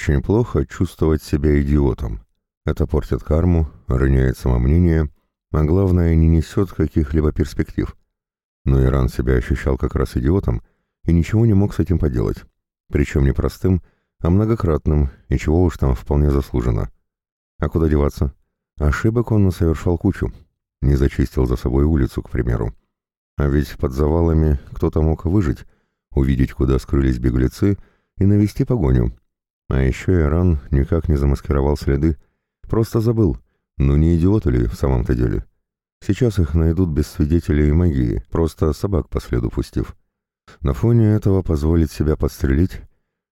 Очень плохо чувствовать себя идиотом. Это портит карму, роняет самомнение, а главное, не несет каких-либо перспектив. Но Иран себя ощущал как раз идиотом и ничего не мог с этим поделать. Причем не простым, а многократным, и чего уж там вполне заслуженно. А куда деваться? Ошибок он совершал кучу. Не зачистил за собой улицу, к примеру. А ведь под завалами кто-то мог выжить, увидеть, куда скрылись беглецы, и навести погоню. А еще Иран никак не замаскировал следы, просто забыл. Ну не идиот ли в самом-то деле? Сейчас их найдут без свидетелей и магии, просто собак по следу пустив. На фоне этого позволить себя подстрелить,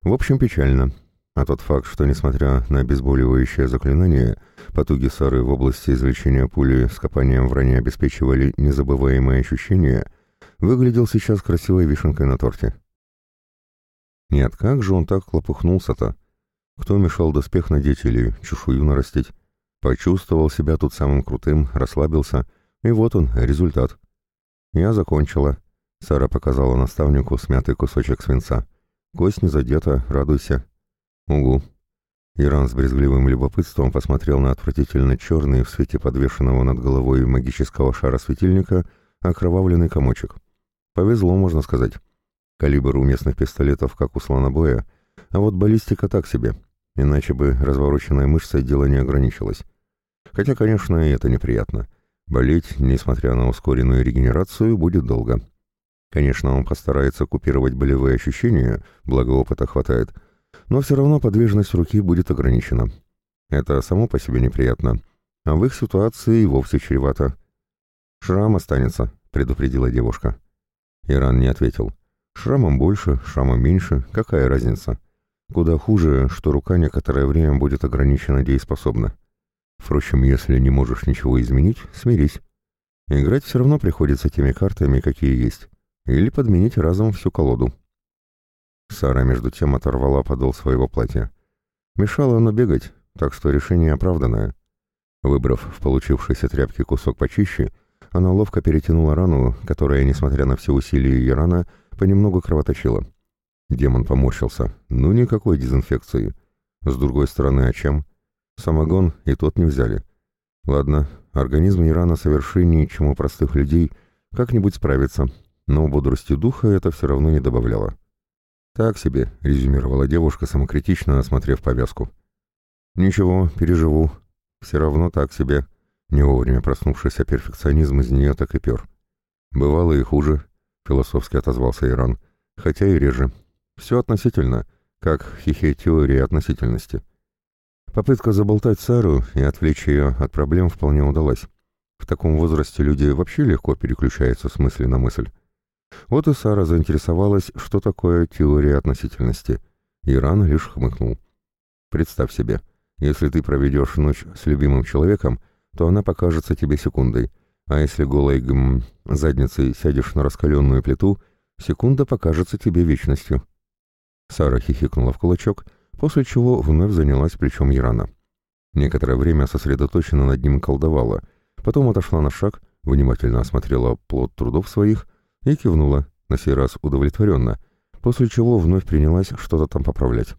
в общем, печально. А тот факт, что, несмотря на обезболивающее заклинание, потуги Сары в области извлечения пули с копанием в ране обеспечивали незабываемые ощущения, выглядел сейчас красивой вишенкой на торте. Нет, как же он так клопухнулся-то? Кто мешал доспех надеть или чешую нарастить? Почувствовал себя тут самым крутым, расслабился, и вот он, результат. Я закончила. Сара показала наставнику смятый кусочек свинца. Кость не задета, радуйся. Угу. Иран с брезгливым любопытством посмотрел на отвратительно черный в свете подвешенного над головой магического шара светильника окровавленный комочек. Повезло, можно сказать. Калибр у местных пистолетов, как у слонобоя, а вот баллистика так себе, иначе бы развороченной мышцей дело не ограничилось. Хотя, конечно, и это неприятно. Болеть, несмотря на ускоренную регенерацию, будет долго. Конечно, он постарается купировать болевые ощущения, благо опыта хватает, но все равно подвижность руки будет ограничена. Это само по себе неприятно, а в их ситуации вовсе чревато. «Шрам останется», — предупредила девушка. Иран не ответил. «Шрамом больше, шрамом меньше, какая разница? Куда хуже, что рука некоторое время будет ограничена дееспособна. Впрочем, если не можешь ничего изменить, смирись. Играть все равно приходится теми картами, какие есть или подменить разом всю колоду. Сара между тем оторвала подол своего платья. Мешало оно бегать, так что решение оправданное. Выбрав в получившейся тряпке кусок почище, она ловко перетянула рану, которая, несмотря на все усилия Ирана, понемногу кровоточила. Демон поморщился. Ну, никакой дезинфекции. С другой стороны, а чем? Самогон и тот не взяли. Ладно, организм Ирана совершеннее, чем у простых людей, как-нибудь справится, но бодрости духа это все равно не добавляло. «Так себе», — резюмировала девушка, самокритично осмотрев повязку. «Ничего, переживу. Все равно так себе». Не вовремя проснувшийся перфекционизм из нее так и пер. «Бывало и хуже», — философски отозвался Иран. «Хотя и реже. Все относительно, как в хихе теории относительности». Попытка заболтать Сару и отвлечь ее от проблем вполне удалась. В таком возрасте люди вообще легко переключаются с мысли на мысль. Вот и Сара заинтересовалась, что такое теория относительности. Иран лишь хмыкнул. Представь себе, если ты проведешь ночь с любимым человеком, то она покажется тебе секундой, а если голой гм, задницей сядешь на раскаленную плиту, секунда покажется тебе вечностью. Сара хихикнула в кулачок, после чего вновь занялась плечом Ирана. Некоторое время сосредоточенно над ним колдовала, потом отошла на шаг, внимательно осмотрела плод трудов своих и кивнула, на сей раз удовлетворенно, после чего вновь принялась что-то там поправлять.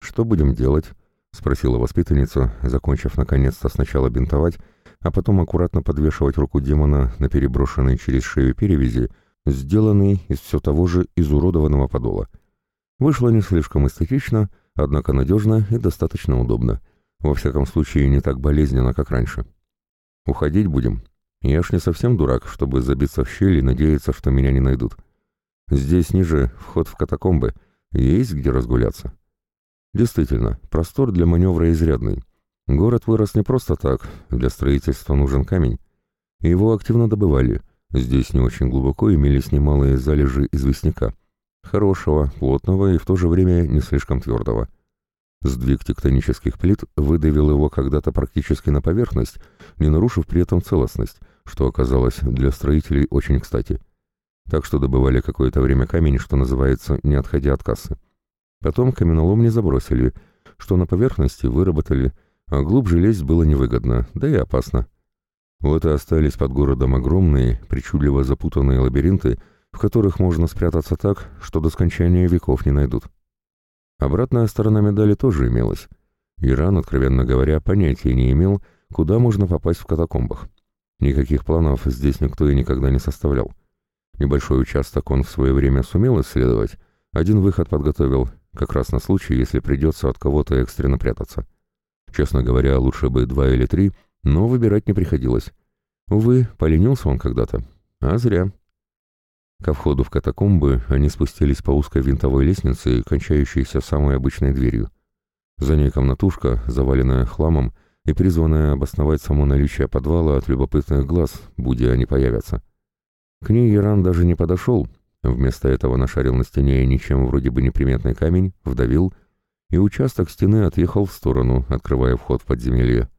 «Что будем делать?» — спросила воспитанница, закончив наконец-то сначала бинтовать, а потом аккуратно подвешивать руку демона на переброшенной через шею перевязи, сделанной из все того же изуродованного подола. Вышло не слишком эстетично, однако надежно и достаточно удобно. Во всяком случае, не так болезненно, как раньше. «Уходить будем?» Я ж не совсем дурак, чтобы забиться в щель и надеяться, что меня не найдут. Здесь ниже вход в катакомбы, есть где разгуляться. Действительно, простор для маневра изрядный. Город вырос не просто так, для строительства нужен камень. Его активно добывали. Здесь не очень глубоко имелись немалые залежи известняка. Хорошего, плотного и в то же время не слишком твердого. Сдвиг тектонических плит выдавил его когда-то практически на поверхность, не нарушив при этом целостность, что оказалось для строителей очень кстати. Так что добывали какое-то время камень, что называется, не отходя от кассы. Потом каменолом не забросили, что на поверхности выработали, а глубже лезть было невыгодно, да и опасно. Вот и остались под городом огромные, причудливо запутанные лабиринты, в которых можно спрятаться так, что до скончания веков не найдут. Обратная сторона медали тоже имелась. Иран, откровенно говоря, понятия не имел, куда можно попасть в катакомбах. Никаких планов здесь никто и никогда не составлял. Небольшой участок он в свое время сумел исследовать, один выход подготовил, как раз на случай, если придется от кого-то экстренно прятаться. Честно говоря, лучше бы два или три, но выбирать не приходилось. Увы, поленился он когда-то. А зря. Ко входу в катакомбы они спустились по узкой винтовой лестнице, кончающейся самой обычной дверью. За ней комнатушка, заваленная хламом и призванная обосновать само наличие подвала от любопытных глаз, будь они появятся. К ней Иран даже не подошел, вместо этого нашарил на стене ничем вроде бы неприметный камень, вдавил, и участок стены отъехал в сторону, открывая вход в подземелье.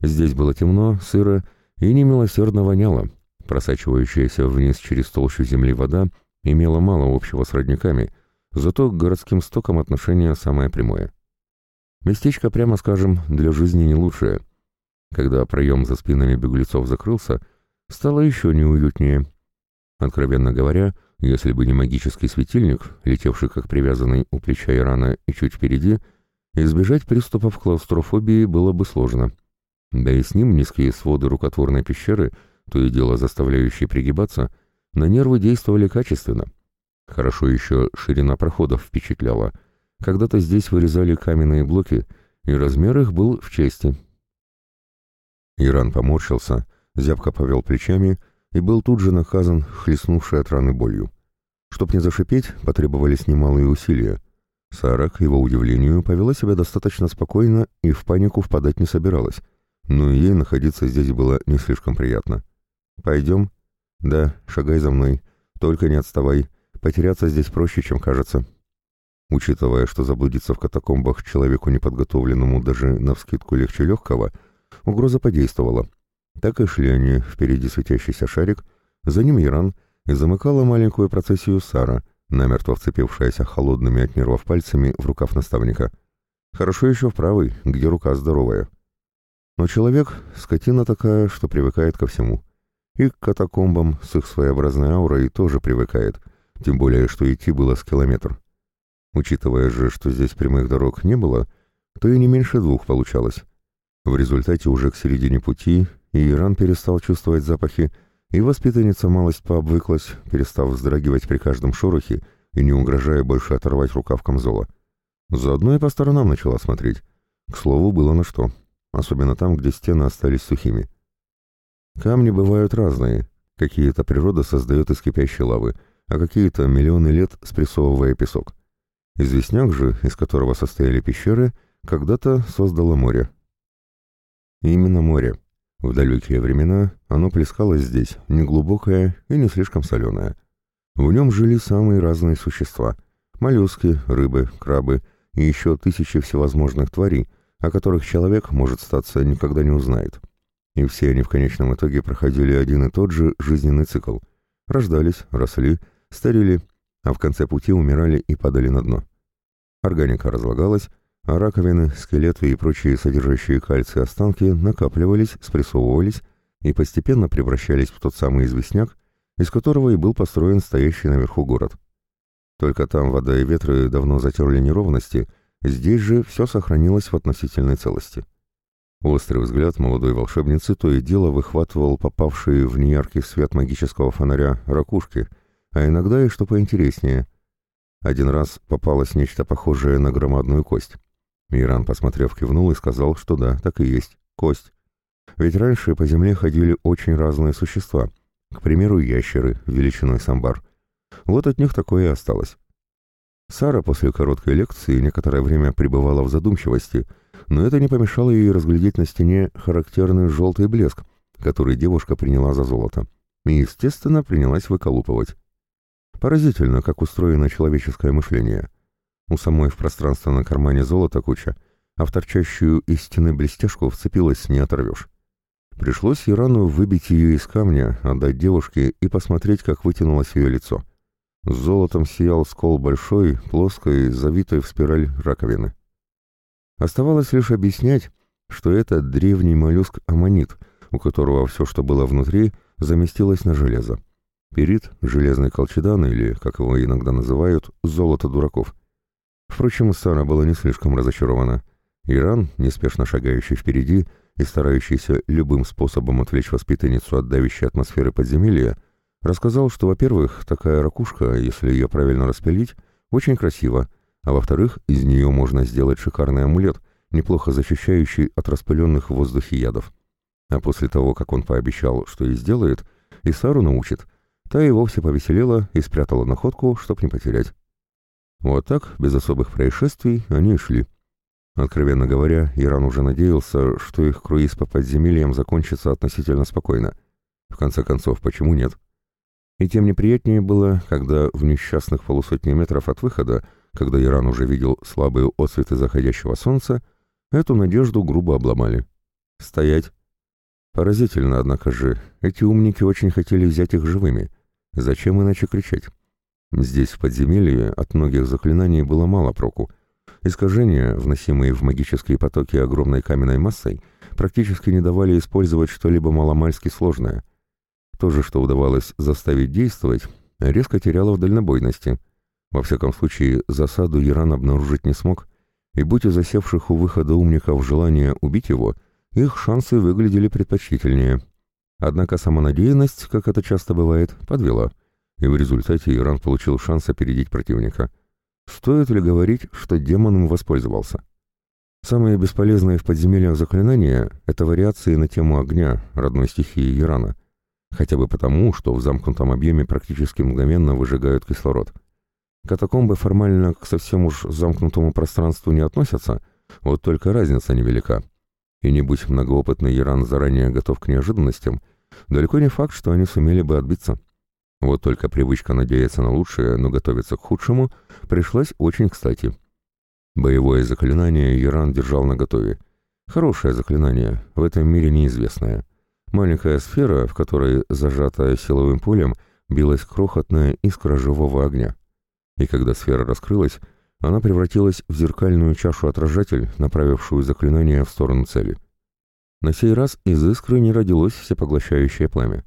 Здесь было темно, сыро и немилосердно воняло. Просачивающаяся вниз через толщу земли вода имела мало общего с родниками, зато к городским стокам отношение самое прямое. Местечко, прямо скажем, для жизни не лучшее. Когда проем за спинами беглецов закрылся, стало еще неуютнее. Откровенно говоря, если бы не магический светильник, летевший как привязанный у плеча Ирана и чуть впереди, избежать приступов клаустрофобии было бы сложно. Да и с ним низкие своды рукотворной пещеры, то и дело заставляющие пригибаться, на нервы действовали качественно. Хорошо еще ширина проходов впечатляла — когда-то здесь вырезали каменные блоки, и размер их был в чести. Иран поморщился, зябко повел плечами и был тут же наказан, хлестнувший от раны болью. Чтоб не зашипеть, потребовались немалые усилия. Сара, к его удивлению, повела себя достаточно спокойно и в панику впадать не собиралась, но ей находиться здесь было не слишком приятно. «Пойдем?» «Да, шагай за мной. Только не отставай. Потеряться здесь проще, чем кажется». Учитывая, что заблудиться в катакомбах человеку неподготовленному даже навскидку легче легкого, угроза подействовала. Так и шли они, впереди светящийся шарик, за ним Иран, и замыкала маленькую процессию Сара, намертво вцепившаяся холодными от нервов пальцами в рукав наставника. Хорошо еще в правый, где рука здоровая. Но человек — скотина такая, что привыкает ко всему. И к катакомбам с их своеобразной аурой тоже привыкает, тем более, что идти было с километр. Учитывая же, что здесь прямых дорог не было, то и не меньше двух получалось. В результате уже к середине пути и Иран перестал чувствовать запахи, и воспитанница малость пообвыклась, перестав вздрагивать при каждом шорохе и не угрожая больше оторвать рукав камзола. Заодно и по сторонам начала смотреть. К слову, было на что. Особенно там, где стены остались сухими. Камни бывают разные. Какие-то природа создает из кипящей лавы, а какие-то миллионы лет спрессовывая песок. Известняк же, из которого состояли пещеры, когда-то создало море. именно море. В далекие времена оно плескалось здесь, неглубокое и не слишком соленое. В нем жили самые разные существа – моллюски, рыбы, крабы и еще тысячи всевозможных тварей, о которых человек, может статься, никогда не узнает. И все они в конечном итоге проходили один и тот же жизненный цикл. Рождались, росли, старели, а в конце пути умирали и падали на дно. Органика разлагалась, а раковины, скелеты и прочие содержащие кальций останки накапливались, спрессовывались и постепенно превращались в тот самый известняк, из которого и был построен стоящий наверху город. Только там вода и ветры давно затерли неровности, здесь же все сохранилось в относительной целости. Острый взгляд молодой волшебницы то и дело выхватывал попавшие в неяркий свет магического фонаря ракушки, а иногда и, что поинтереснее, один раз попалось нечто похожее на громадную кость. Иран, посмотрев, кивнул и сказал, что да, так и есть, кость. Ведь раньше по земле ходили очень разные существа, к примеру, ящеры, величиной самбар. Вот от них такое и осталось. Сара после короткой лекции некоторое время пребывала в задумчивости, но это не помешало ей разглядеть на стене характерный желтый блеск, который девушка приняла за золото. И, естественно, принялась выколупывать. Поразительно, как устроено человеческое мышление. У самой в пространство на кармане золота куча, а в торчащую из стены блестяшку вцепилась не оторвешь. Пришлось Ирану выбить ее из камня, отдать девушке и посмотреть, как вытянулось ее лицо. Золотом сиял скол большой, плоской, завитой в спираль раковины. Оставалось лишь объяснять, что это древний моллюск аммонит, у которого все, что было внутри, заместилось на железо. Перит, железный колчедан или, как его иногда называют, золото дураков. Впрочем, Сара была не слишком разочарована. Иран, неспешно шагающий впереди и старающийся любым способом отвлечь воспитанницу от давящей атмосферы подземелья, рассказал, что, во-первых, такая ракушка, если ее правильно распилить, очень красиво, а во-вторых, из нее можно сделать шикарный амулет, неплохо защищающий от распыленных в воздухе ядов. А после того, как он пообещал, что и сделает, и Сару научит, та и вовсе повеселела и спрятала находку, чтоб не потерять. Вот так, без особых происшествий, они шли. Откровенно говоря, Иран уже надеялся, что их круиз по подземельям закончится относительно спокойно. В конце концов, почему нет? И тем неприятнее было, когда в несчастных полусотни метров от выхода, когда Иран уже видел слабые отсветы заходящего солнца, эту надежду грубо обломали. «Стоять!» Поразительно, однако же, эти умники очень хотели взять их живыми. Зачем иначе кричать? Здесь, в подземелье, от многих заклинаний было мало проку. Искажения, вносимые в магические потоки огромной каменной массой, практически не давали использовать что-либо маломальски сложное. То же, что удавалось заставить действовать, резко теряло в дальнобойности. Во всяком случае, засаду Иран обнаружить не смог, и будь у засевших у выхода умников желание убить его — их шансы выглядели предпочтительнее. Однако самонадеянность, как это часто бывает, подвела, и в результате Иран получил шанс опередить противника. Стоит ли говорить, что демон им воспользовался? Самые бесполезные в подземельях заклинания — это вариации на тему огня, родной стихии Ирана. Хотя бы потому, что в замкнутом объеме практически мгновенно выжигают кислород. Катакомбы формально к совсем уж замкнутому пространству не относятся, вот только разница невелика. И не будь многоопытный Иран заранее готов к неожиданностям, далеко не факт, что они сумели бы отбиться. Вот только привычка надеяться на лучшее, но готовиться к худшему, пришлась очень кстати. Боевое заклинание Иран держал наготове. Хорошее заклинание, в этом мире неизвестное. Маленькая сфера, в которой, зажатая силовым полем, билась крохотная искра живого огня. И когда сфера раскрылась, она превратилась в зеркальную чашу-отражатель, направившую заклинание в сторону цели. На сей раз из искры не родилось всепоглощающее пламя.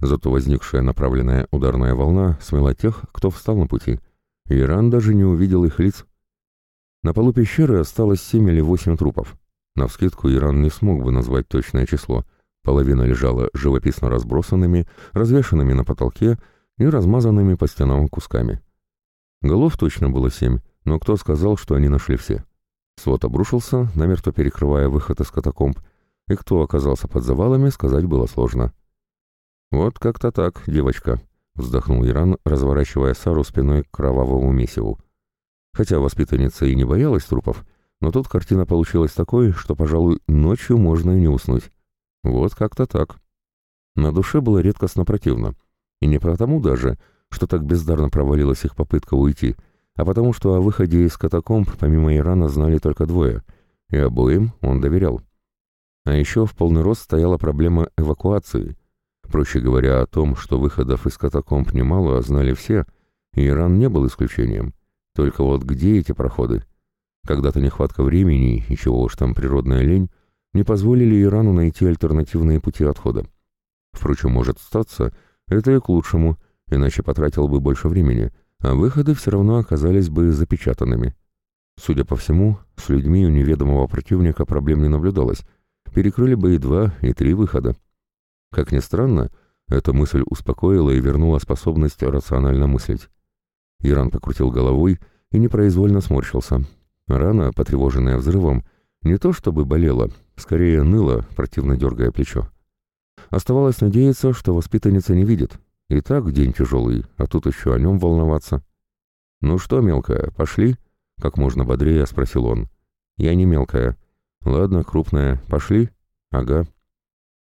Зато возникшая направленная ударная волна смела тех, кто встал на пути. Иран даже не увидел их лиц. На полу пещеры осталось семь или восемь трупов. Навскидку Иран не смог бы назвать точное число. Половина лежала живописно разбросанными, развешанными на потолке и размазанными по стенам кусками. Голов точно было семь, но кто сказал, что они нашли все? Свод обрушился, намертво перекрывая выход из катакомб, и кто оказался под завалами, сказать было сложно. «Вот как-то так, девочка», — вздохнул Иран, разворачивая Сару спиной к кровавому месиву. Хотя воспитанница и не боялась трупов, но тут картина получилась такой, что, пожалуй, ночью можно и не уснуть. Вот как-то так. На душе было редкостно противно. И не потому даже, что так бездарно провалилась их попытка уйти — а потому что о выходе из катакомб помимо Ирана знали только двое, и обоим он доверял. А еще в полный рост стояла проблема эвакуации. Проще говоря, о том, что выходов из катакомб немало, знали все, и Иран не был исключением. Только вот где эти проходы? Когда-то нехватка времени и чего уж там природная лень не позволили Ирану найти альтернативные пути отхода. Впрочем, может статься, это и к лучшему, иначе потратил бы больше времени, а выходы все равно оказались бы запечатанными. Судя по всему, с людьми у неведомого противника проблем не наблюдалось, перекрыли бы и два, и три выхода. Как ни странно, эта мысль успокоила и вернула способность рационально мыслить. Иран покрутил головой и непроизвольно сморщился. Рана, потревоженная взрывом, не то чтобы болела, скорее ныла, противно дергая плечо. Оставалось надеяться, что воспитанница не видит, и так день тяжелый, а тут еще о нем волноваться. «Ну что, мелкая, пошли?» — как можно бодрее спросил он. «Я не мелкая. Ладно, крупная. Пошли?» «Ага».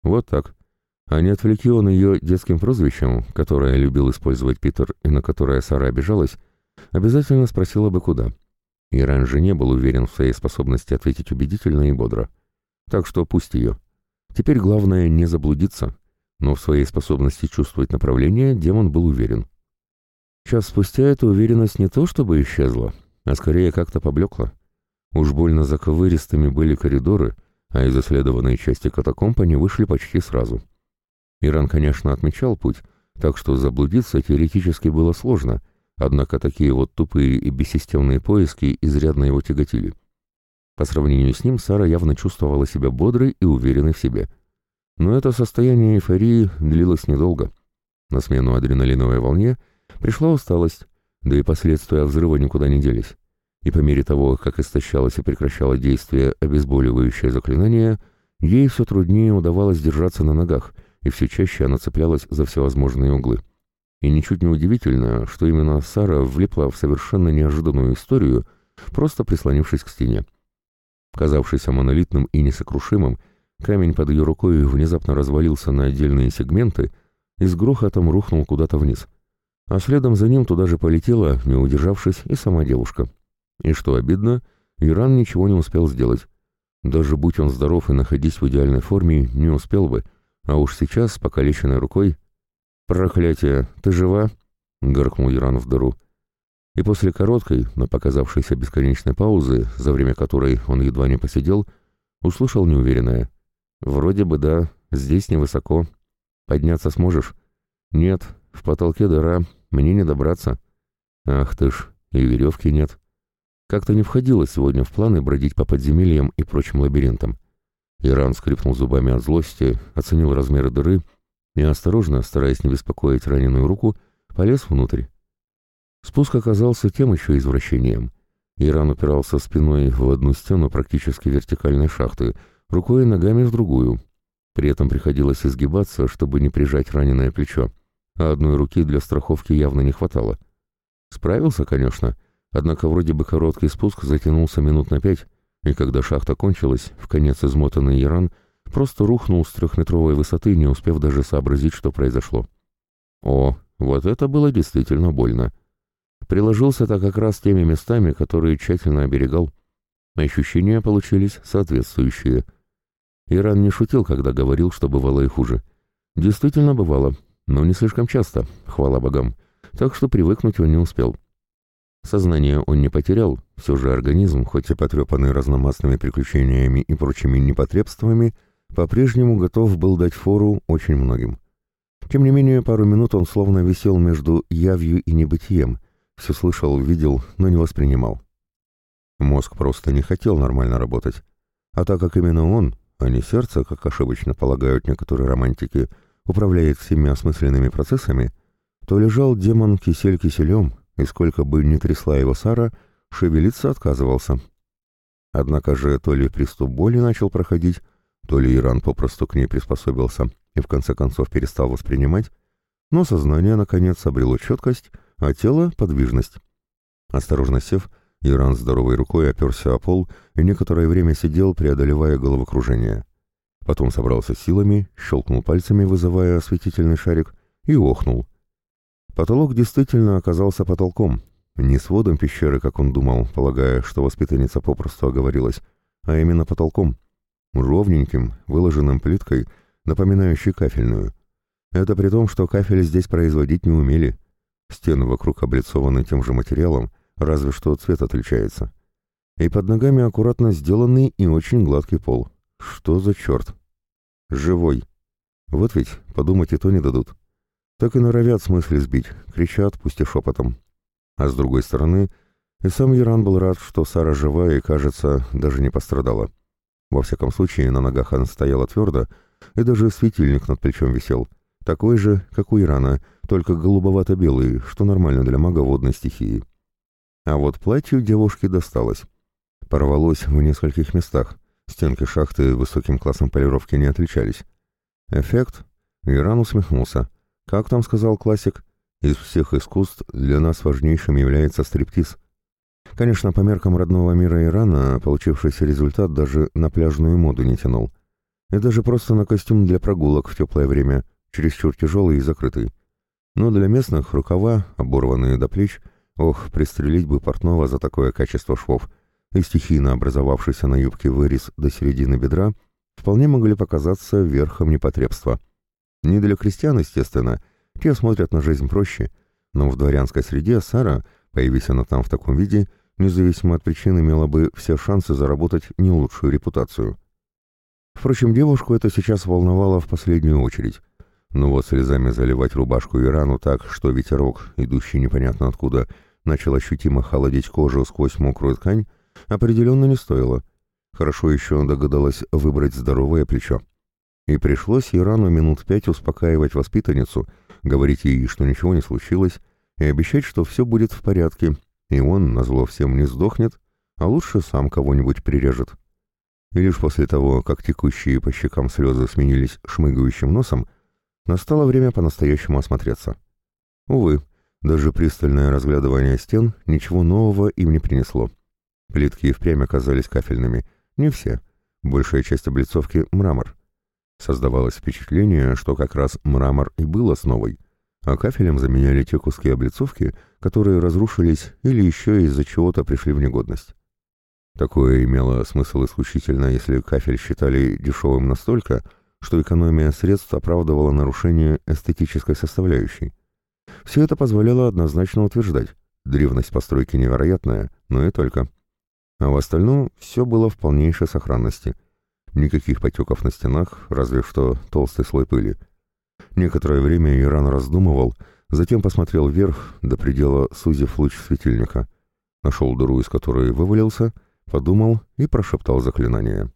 Вот так. А не отвлеки он ее детским прозвищем, которое любил использовать Питер и на которое Сара обижалась, обязательно спросила бы куда. И раньше не был уверен в своей способности ответить убедительно и бодро. Так что пусть ее. Теперь главное не заблудиться но в своей способности чувствовать направление демон был уверен. Час спустя эта уверенность не то чтобы исчезла, а скорее как-то поблекла. Уж больно заковыристыми были коридоры, а из исследованной части катакомб они вышли почти сразу. Иран, конечно, отмечал путь, так что заблудиться теоретически было сложно, Однако такие вот тупые и бессистемные поиски изрядно его тяготили. По сравнению с ним Сара явно чувствовала себя бодрой и уверенной в себе. Но это состояние эйфории длилось недолго. На смену адреналиновой волне пришла усталость, да и последствия взрыва никуда не делись. И по мере того, как истощалось и прекращало действие обезболивающее заклинание, ей все труднее удавалось держаться на ногах, и все чаще она цеплялась за всевозможные углы. И ничуть не удивительно, что именно Сара влипла в совершенно неожиданную историю, просто прислонившись к стене. Казавшийся монолитным и несокрушимым, камень под ее рукой внезапно развалился на отдельные сегменты и с грохотом рухнул куда-то вниз. А следом за ним туда же полетела, не удержавшись, и сама девушка. И что обидно, Иран ничего не успел сделать. Даже будь он здоров и находясь в идеальной форме, не успел бы, а уж сейчас, покалеченной рукой... «Проклятие, ты жива?» — гаркнул Иран в дыру. И после короткой, но показавшейся бесконечной паузы, за время которой он едва не посидел, услышал неуверенное. «Вроде бы да, здесь невысоко. Подняться сможешь?» «Нет, в потолке дыра, мне не добраться». «Ах ты ж, и веревки нет». Как-то не входило сегодня в планы бродить по подземельям и прочим лабиринтам. Иран скрипнул зубами от злости, оценил размеры дыры и осторожно, стараясь не беспокоить раненую руку, полез внутрь. Спуск оказался тем еще извращением. Иран упирался спиной в одну стену практически вертикальной шахты, рукой и ногами в другую. При этом приходилось изгибаться, чтобы не прижать раненое плечо, а одной руки для страховки явно не хватало. Справился, конечно, однако вроде бы короткий спуск затянулся минут на пять, и когда шахта кончилась, в конец измотанный Иран — просто рухнул с трехметровой высоты, не успев даже сообразить, что произошло. О, вот это было действительно больно. Приложился-то как раз теми местами, которые тщательно оберегал. Ощущения получились соответствующие. Иран не шутил, когда говорил, что бывало и хуже. Действительно бывало, но не слишком часто, хвала богам, так что привыкнуть он не успел. Сознание он не потерял, все же организм, хоть и потрепанный разномастными приключениями и прочими непотребствами, по-прежнему готов был дать фору очень многим. Тем не менее, пару минут он словно висел между явью и небытием, все слышал, видел, но не воспринимал. Мозг просто не хотел нормально работать. А так как именно он, а не сердце, как ошибочно полагают некоторые романтики, управляет всеми осмысленными процессами, то лежал демон кисель киселем, и сколько бы ни трясла его Сара, шевелиться отказывался. Однако же то ли приступ боли начал проходить, то ли Иран попросту к ней приспособился и в конце концов перестал воспринимать, но сознание, наконец, обрело четкость, а тело — подвижность. Осторожно сев, Иран здоровой рукой оперся о пол и некоторое время сидел, преодолевая головокружение. Потом собрался силами, щелкнул пальцами, вызывая осветительный шарик, и охнул. Потолок действительно оказался потолком, не сводом пещеры, как он думал, полагая, что воспитанница попросту оговорилась, а именно потолком — ровненьким, выложенным плиткой, напоминающей кафельную. Это при том, что кафель здесь производить не умели. Стены вокруг облицованы тем же материалом, разве что цвет отличается. И под ногами аккуратно сделанный и очень гладкий пол. Что за черт? Живой. Вот ведь, подумать и то не дадут. Так и норовят смысле сбить, кричат, пусть и шепотом. А с другой стороны, и сам Яран был рад, что Сара жива и, кажется, даже не пострадала. Во всяком случае, на ногах она стояла твердо, и даже светильник над плечом висел. Такой же, как у Ирана, только голубовато-белый, что нормально для мага водной стихии. А вот платью девушке досталось. Порвалось в нескольких местах. Стенки шахты высоким классом полировки не отличались. Эффект? Иран усмехнулся. Как там сказал классик? Из всех искусств для нас важнейшим является стриптиз. Конечно, по меркам родного мира Ирана получившийся результат даже на пляжную моду не тянул. И даже просто на костюм для прогулок в теплое время, чересчур тяжелый и закрытый. Но для местных рукава, оборванные до плеч, ох, пристрелить бы портного за такое качество швов, и стихийно образовавшийся на юбке вырез до середины бедра, вполне могли показаться верхом непотребства. Не для крестьян, естественно, те смотрят на жизнь проще, но в дворянской среде Сара — Появись она там в таком виде, независимо от причин имела бы все шансы заработать не лучшую репутацию. Впрочем, девушку это сейчас волновало в последнюю очередь. Но вот слезами заливать рубашку Ирану так, что ветерок, идущий непонятно откуда, начал ощутимо холодить кожу сквозь мокрую ткань, определенно не стоило. Хорошо еще догадалась выбрать здоровое плечо. И пришлось Ирану минут пять успокаивать воспитанницу, говорить ей, что ничего не случилось, и обещать, что все будет в порядке, и он, назло всем, не сдохнет, а лучше сам кого-нибудь прирежет. И лишь после того, как текущие по щекам слезы сменились шмыгающим носом, настало время по-настоящему осмотреться. Увы, даже пристальное разглядывание стен ничего нового им не принесло. Плитки впрямь оказались кафельными, не все, большая часть облицовки — мрамор. Создавалось впечатление, что как раз мрамор и был основой, а кафелем заменяли те куски облицовки, которые разрушились или еще из-за чего-то пришли в негодность. Такое имело смысл исключительно, если кафель считали дешевым настолько, что экономия средств оправдывала нарушение эстетической составляющей. Все это позволяло однозначно утверждать, древность постройки невероятная, но и только. А в остальном все было в полнейшей сохранности. Никаких потеков на стенах, разве что толстый слой пыли. Некоторое время Иран раздумывал, затем посмотрел вверх, до предела сузив луч светильника. Нашел дыру, из которой вывалился — подумал и прошептал заклинание.